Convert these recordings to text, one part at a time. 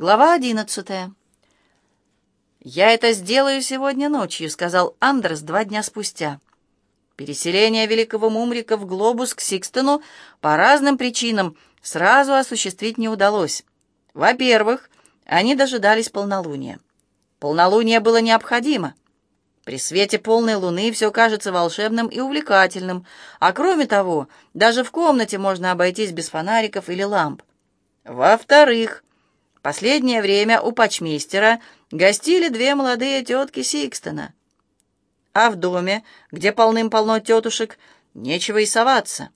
Глава одиннадцатая. «Я это сделаю сегодня ночью», — сказал Андерс два дня спустя. Переселение великого Мумрика в глобус к Сикстону по разным причинам сразу осуществить не удалось. Во-первых, они дожидались полнолуния. Полнолуние было необходимо. При свете полной луны все кажется волшебным и увлекательным, а кроме того, даже в комнате можно обойтись без фонариков или ламп. Во-вторых, Последнее время у почмейстера гостили две молодые тетки Сикстона. А в доме, где полным-полно тетушек, нечего и соваться.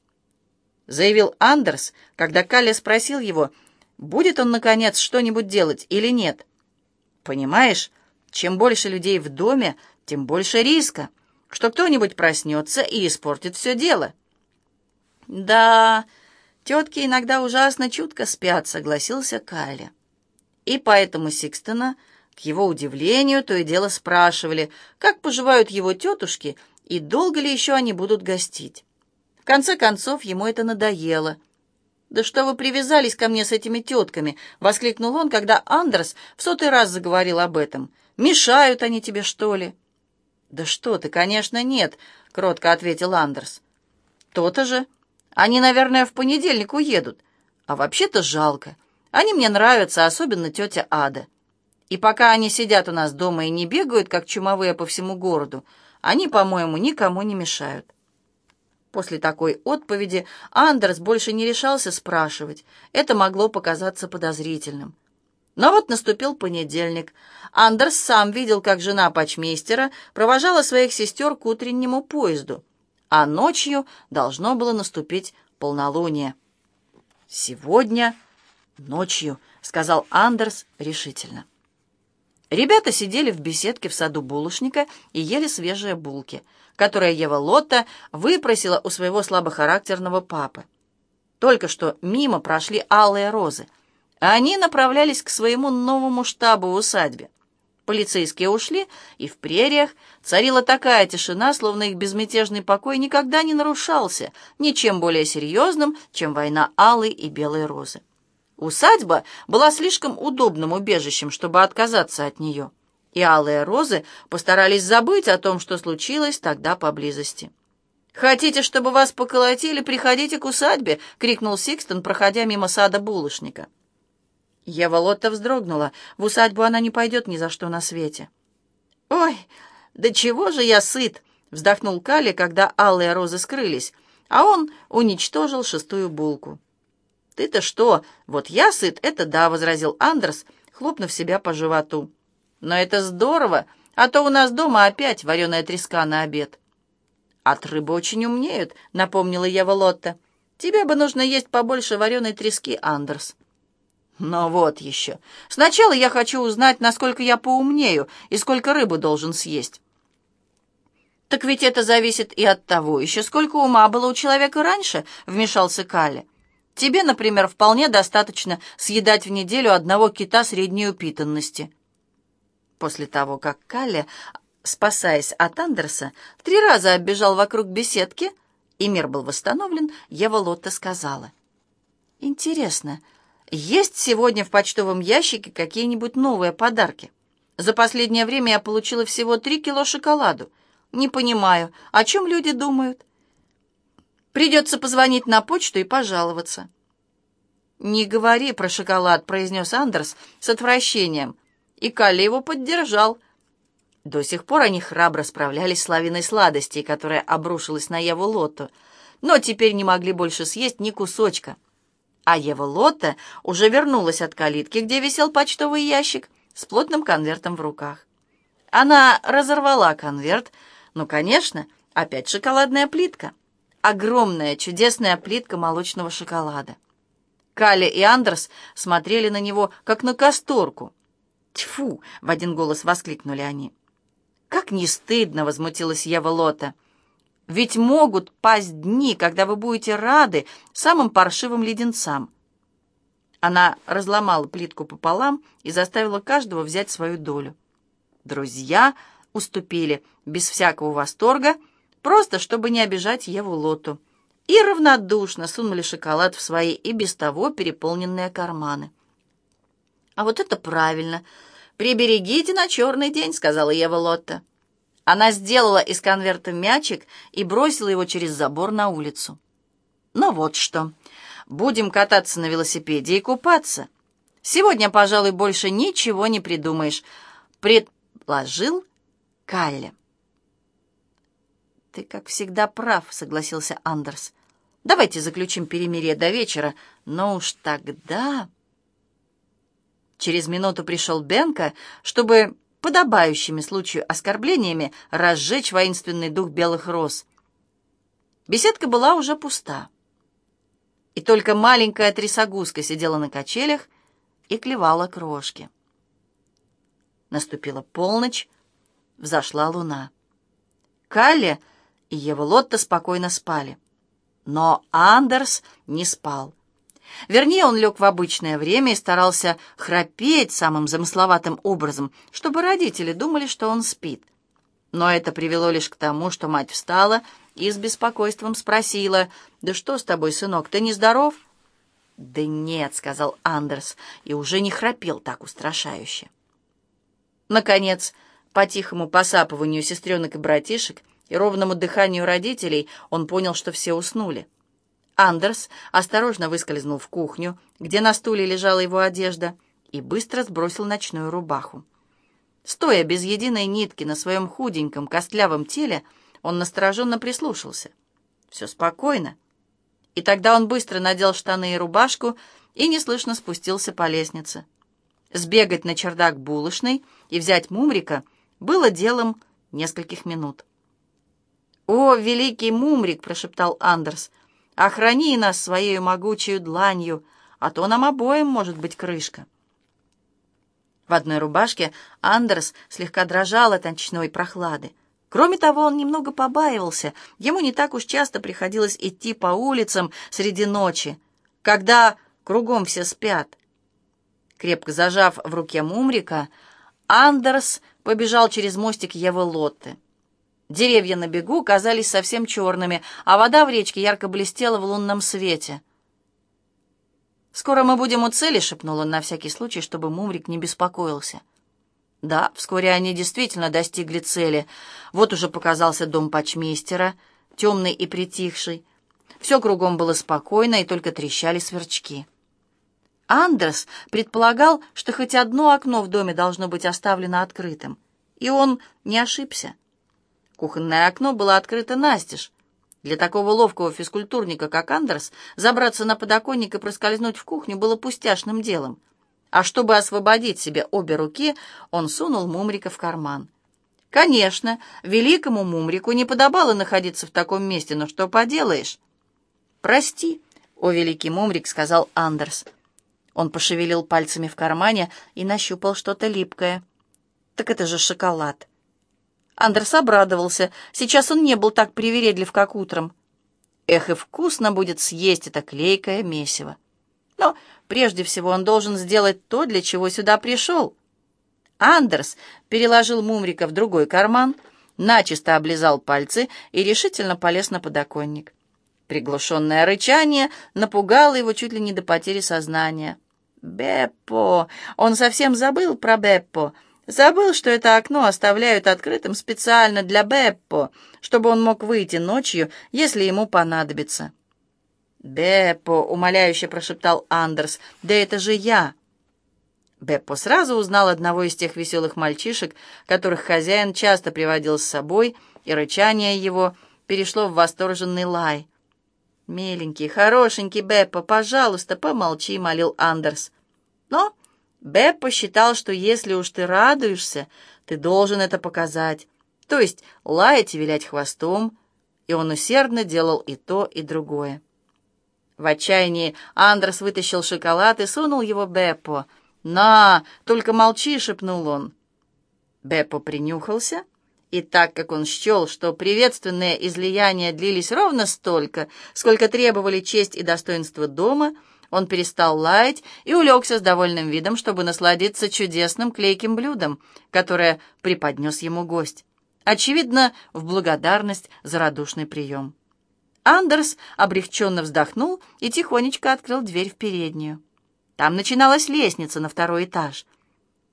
Заявил Андерс, когда Калли спросил его, будет он, наконец, что-нибудь делать или нет. Понимаешь, чем больше людей в доме, тем больше риска, что кто-нибудь проснется и испортит все дело. «Да, тетки иногда ужасно чутко спят», — согласился Калли. И поэтому Сикстона, к его удивлению, то и дело спрашивали, как поживают его тетушки и долго ли еще они будут гостить. В конце концов, ему это надоело. «Да что вы привязались ко мне с этими тетками?» — воскликнул он, когда Андерс в сотый раз заговорил об этом. «Мешают они тебе, что ли?» «Да что ты, конечно, нет», — кротко ответил Андерс. «То-то же. Они, наверное, в понедельник уедут. А вообще-то жалко. Они мне нравятся, особенно тетя Ада. И пока они сидят у нас дома и не бегают, как чумовые по всему городу, они, по-моему, никому не мешают. После такой отповеди Андерс больше не решался спрашивать. Это могло показаться подозрительным. Но вот наступил понедельник. Андерс сам видел, как жена почмейстера провожала своих сестер к утреннему поезду, а ночью должно было наступить полнолуние. Сегодня «Ночью», — сказал Андерс решительно. Ребята сидели в беседке в саду булочника и ели свежие булки, которые Ева Лотта выпросила у своего слабохарактерного папы. Только что мимо прошли алые розы, а они направлялись к своему новому штабу в усадьбе. Полицейские ушли, и в прериях царила такая тишина, словно их безмятежный покой никогда не нарушался ничем более серьезным, чем война алой и белой розы. Усадьба была слишком удобным убежищем, чтобы отказаться от нее, и алые розы постарались забыть о том, что случилось тогда поблизости. «Хотите, чтобы вас поколотили? Приходите к усадьбе!» — крикнул Сикстон, проходя мимо сада булочника. Ева Лотта вздрогнула. В усадьбу она не пойдет ни за что на свете. «Ой, да чего же я сыт!» — вздохнул Калли, когда алые розы скрылись, а он уничтожил шестую булку. «Ты-то что? Вот я сыт, это да», — возразил Андерс, хлопнув себя по животу. «Но это здорово, а то у нас дома опять вареная треска на обед». «От рыбы очень умнеют», — напомнила Ева Лотта. «Тебе бы нужно есть побольше вареной трески, Андерс». «Но вот еще. Сначала я хочу узнать, насколько я поумнею и сколько рыбы должен съесть». «Так ведь это зависит и от того, еще сколько ума было у человека раньше», — вмешался Калли. Тебе, например, вполне достаточно съедать в неделю одного кита средней упитанности. После того, как Калли, спасаясь от Андерса, три раза оббежал вокруг беседки, и мир был восстановлен, Ева Лотта сказала. «Интересно, есть сегодня в почтовом ящике какие-нибудь новые подарки? За последнее время я получила всего три кило шоколаду. Не понимаю, о чем люди думают?» Придется позвонить на почту и пожаловаться». «Не говори про шоколад», — произнес Андерс с отвращением. И Калли его поддержал. До сих пор они храбро справлялись с лавиной сладостей, которая обрушилась на Еву Лотту, но теперь не могли больше съесть ни кусочка. А Ева Лотта уже вернулась от калитки, где висел почтовый ящик с плотным конвертом в руках. Она разорвала конверт. Ну, конечно, опять шоколадная плитка огромная чудесная плитка молочного шоколада. Калли и Андерс смотрели на него, как на касторку. «Тьфу!» — в один голос воскликнули они. «Как не стыдно!» — возмутилась Ева Лота. «Ведь могут пасть дни, когда вы будете рады самым паршивым леденцам». Она разломала плитку пополам и заставила каждого взять свою долю. Друзья уступили без всякого восторга — просто чтобы не обижать Еву Лоту, и равнодушно сунули шоколад в свои и без того переполненные карманы. «А вот это правильно. Приберегите на черный день», — сказала Ева Лотта. Она сделала из конверта мячик и бросила его через забор на улицу. «Ну вот что. Будем кататься на велосипеде и купаться. Сегодня, пожалуй, больше ничего не придумаешь», — предложил Калли. «Ты, как всегда, прав», — согласился Андерс. «Давайте заключим перемирие до вечера, но уж тогда...» Через минуту пришел Бенка, чтобы подобающими случаю оскорблениями разжечь воинственный дух белых роз. Беседка была уже пуста. И только маленькая трясогузка сидела на качелях и клевала крошки. Наступила полночь, взошла луна. Калли и Ева Лотта спокойно спали. Но Андерс не спал. Вернее, он лег в обычное время и старался храпеть самым замысловатым образом, чтобы родители думали, что он спит. Но это привело лишь к тому, что мать встала и с беспокойством спросила, «Да что с тобой, сынок, ты нездоров?» «Да нет», — сказал Андерс, и уже не храпел так устрашающе. Наконец, по тихому посапыванию сестренок и братишек и ровному дыханию родителей он понял, что все уснули. Андерс осторожно выскользнул в кухню, где на стуле лежала его одежда, и быстро сбросил ночную рубаху. Стоя без единой нитки на своем худеньком, костлявом теле, он настороженно прислушался. Все спокойно. И тогда он быстро надел штаны и рубашку и неслышно спустился по лестнице. Сбегать на чердак булочной и взять Мумрика было делом нескольких минут. «О, великий Мумрик!» — прошептал Андерс — Охрани нас своей могучей дланью, а то нам обоим может быть крышка. В одной рубашке Андерс слегка дрожал от ночной прохлады. Кроме того, он немного побаивался. Ему не так уж часто приходилось идти по улицам среди ночи, когда кругом все спят. Крепко зажав в руке Мумрика, Андерс побежал через мостик Евы Лотты. Деревья на бегу казались совсем черными, а вода в речке ярко блестела в лунном свете. «Скоро мы будем у цели», — шепнул он на всякий случай, чтобы Мумрик не беспокоился. Да, вскоре они действительно достигли цели. Вот уже показался дом почмейстера, темный и притихший. Все кругом было спокойно, и только трещали сверчки. Андерс предполагал, что хоть одно окно в доме должно быть оставлено открытым. И он не ошибся. Кухонное окно было открыто настежь. Для такого ловкого физкультурника, как Андерс, забраться на подоконник и проскользнуть в кухню было пустяшным делом. А чтобы освободить себе обе руки, он сунул Мумрика в карман. Конечно, великому Мумрику не подобало находиться в таком месте, но что поделаешь? «Прости, о великий Мумрик», — сказал Андерс. Он пошевелил пальцами в кармане и нащупал что-то липкое. «Так это же шоколад». Андерс обрадовался. Сейчас он не был так привередлив, как утром. Эх, и вкусно будет съесть это клейкое месиво. Но прежде всего он должен сделать то, для чего сюда пришел. Андерс переложил Мумрика в другой карман, начисто облизал пальцы и решительно полез на подоконник. Приглушенное рычание напугало его чуть ли не до потери сознания. «Беппо! Он совсем забыл про Беппо!» Забыл, что это окно оставляют открытым специально для Беппо, чтобы он мог выйти ночью, если ему понадобится. «Беппо», — умоляюще прошептал Андерс, — «да это же я». Беппо сразу узнал одного из тех веселых мальчишек, которых хозяин часто приводил с собой, и рычание его перешло в восторженный лай. «Миленький, хорошенький Беппо, пожалуйста, помолчи», — молил Андерс. Но Беппо считал, что если уж ты радуешься, ты должен это показать, то есть лаять и вилять хвостом, и он усердно делал и то, и другое. В отчаянии Андрес вытащил шоколад и сунул его Беппо. «На, только молчи!» — шепнул он. Беппо принюхался, и так как он счел, что приветственные излияния длились ровно столько, сколько требовали честь и достоинство дома, — он перестал лаять и улегся с довольным видом, чтобы насладиться чудесным клейким блюдом, которое преподнес ему гость. Очевидно, в благодарность за радушный прием. Андерс облегченно вздохнул и тихонечко открыл дверь в переднюю. Там начиналась лестница на второй этаж.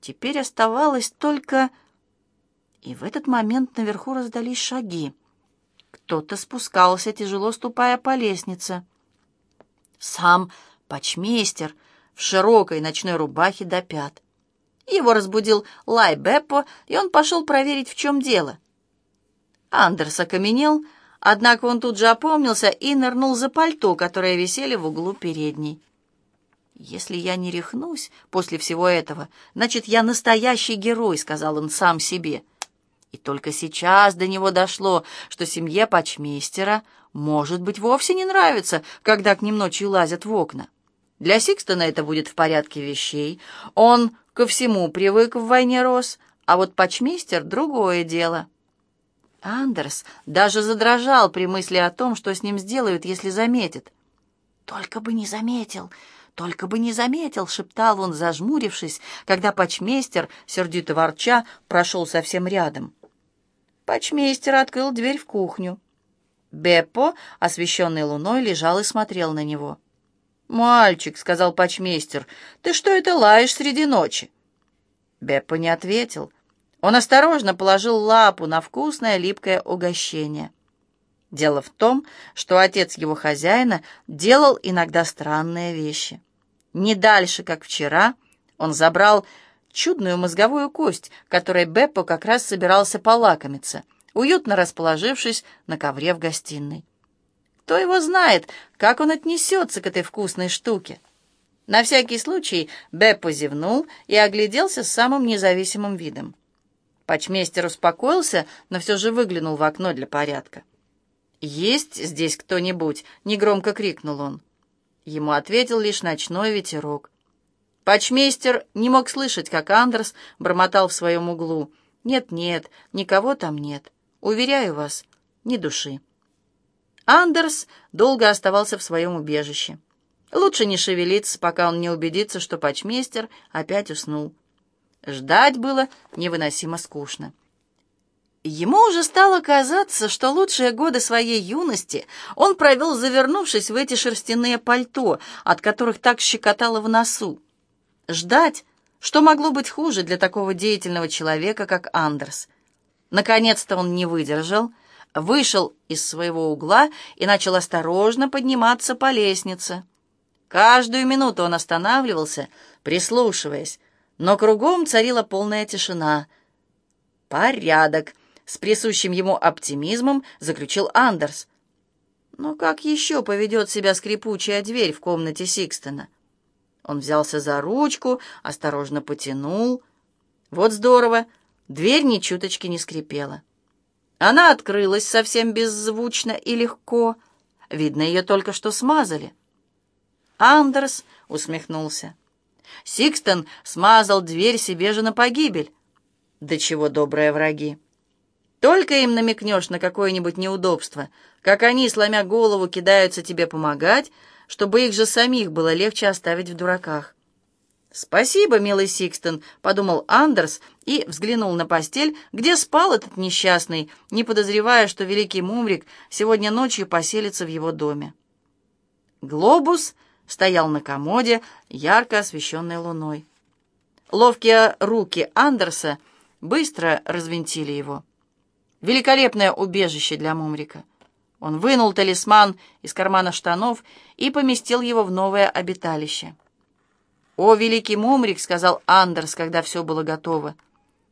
Теперь оставалось только... И в этот момент наверху раздались шаги. Кто-то спускался, тяжело ступая по лестнице. Сам почмейстер в широкой ночной рубахе до пят. Его разбудил Лай Беппо, и он пошел проверить, в чем дело. Андерс окаменел, однако он тут же опомнился и нырнул за пальто, которое висели в углу передней. «Если я не рехнусь после всего этого, значит, я настоящий герой», — сказал он сам себе. И только сейчас до него дошло, что семье почмейстера, может быть, вовсе не нравится, когда к ним ночью лазят в окна. Для Сикстона это будет в порядке вещей. Он ко всему привык в войне рос, а вот почмейстер — другое дело. Андерс даже задрожал при мысли о том, что с ним сделают, если заметит. «Только бы не заметил!» «Только бы не заметил!» — шептал он, зажмурившись, когда почмейстер, сердито ворча, прошел совсем рядом. Почмейстер открыл дверь в кухню. Беппо, освещенный луной, лежал и смотрел на него. «Мальчик», — сказал почмейстер, — «ты что это лаешь среди ночи?» Беппо не ответил. Он осторожно положил лапу на вкусное липкое угощение. Дело в том, что отец его хозяина делал иногда странные вещи. Не дальше, как вчера, он забрал чудную мозговую кость, которой Беппо как раз собирался полакомиться, уютно расположившись на ковре в гостиной. Кто его знает, как он отнесется к этой вкусной штуке? На всякий случай Беппо зевнул и огляделся с самым независимым видом. Почмейстер успокоился, но все же выглянул в окно для порядка. «Есть здесь кто-нибудь?» — негромко крикнул он. Ему ответил лишь ночной ветерок. Патчмейстер не мог слышать, как Андерс бормотал в своем углу. «Нет-нет, никого там нет. Уверяю вас, ни души». Андерс долго оставался в своем убежище. Лучше не шевелиться, пока он не убедится, что патчмейстер опять уснул. Ждать было невыносимо скучно. Ему уже стало казаться, что лучшие годы своей юности он провел, завернувшись в эти шерстяные пальто, от которых так щекотало в носу. Ждать, что могло быть хуже для такого деятельного человека, как Андерс. Наконец-то он не выдержал, вышел из своего угла и начал осторожно подниматься по лестнице. Каждую минуту он останавливался, прислушиваясь, но кругом царила полная тишина. «Порядок!» — с присущим ему оптимизмом заключил Андерс. Но как еще поведет себя скрипучая дверь в комнате Сикстона? Он взялся за ручку, осторожно потянул. Вот здорово, дверь ни чуточки не скрипела. Она открылась совсем беззвучно и легко. Видно, ее только что смазали. Андерс усмехнулся. Сикстон смазал дверь себе же на погибель. Да чего добрые враги. Только им намекнешь на какое-нибудь неудобство, как они, сломя голову, кидаются тебе помогать, чтобы их же самих было легче оставить в дураках. «Спасибо, милый Сикстон», — подумал Андерс и взглянул на постель, где спал этот несчастный, не подозревая, что великий Мумрик сегодня ночью поселится в его доме. Глобус стоял на комоде, ярко освещенной луной. Ловкие руки Андерса быстро развинтили его. Великолепное убежище для Мумрика. Он вынул талисман из кармана штанов и поместил его в новое обиталище. «О, великий Мумрик!» — сказал Андерс, когда все было готово.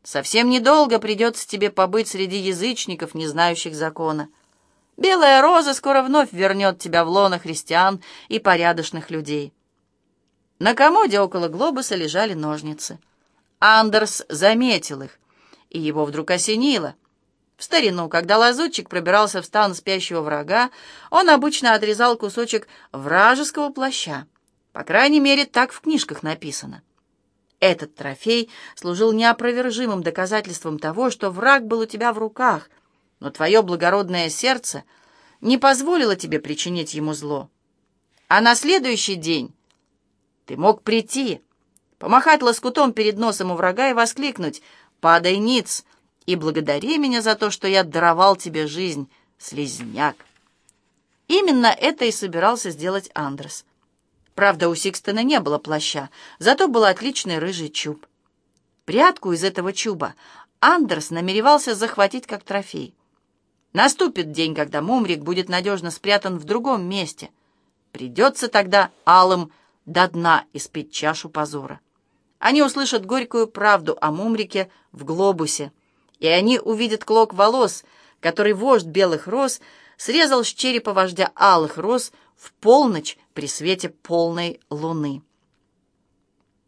«Совсем недолго придется тебе побыть среди язычников, не знающих закона. Белая роза скоро вновь вернет тебя в лоно христиан и порядочных людей». На комоде около глобуса лежали ножницы. Андерс заметил их, и его вдруг осенило. В старину, когда лазутчик пробирался в стан спящего врага, он обычно отрезал кусочек вражеского плаща. По крайней мере, так в книжках написано. Этот трофей служил неопровержимым доказательством того, что враг был у тебя в руках, но твое благородное сердце не позволило тебе причинить ему зло. А на следующий день ты мог прийти, помахать лоскутом перед носом у врага и воскликнуть «Падай ниц!» и благодари меня за то, что я даровал тебе жизнь, слезняк. Именно это и собирался сделать Андрес. Правда, у Сикстона не было плаща, зато был отличный рыжий чуб. Прядку из этого чуба Андерс намеревался захватить как трофей. Наступит день, когда Мумрик будет надежно спрятан в другом месте. Придется тогда алым до дна испить чашу позора. Они услышат горькую правду о Мумрике в глобусе, и они увидят клок волос, который вождь белых роз срезал с черепа вождя алых роз в полночь при свете полной луны.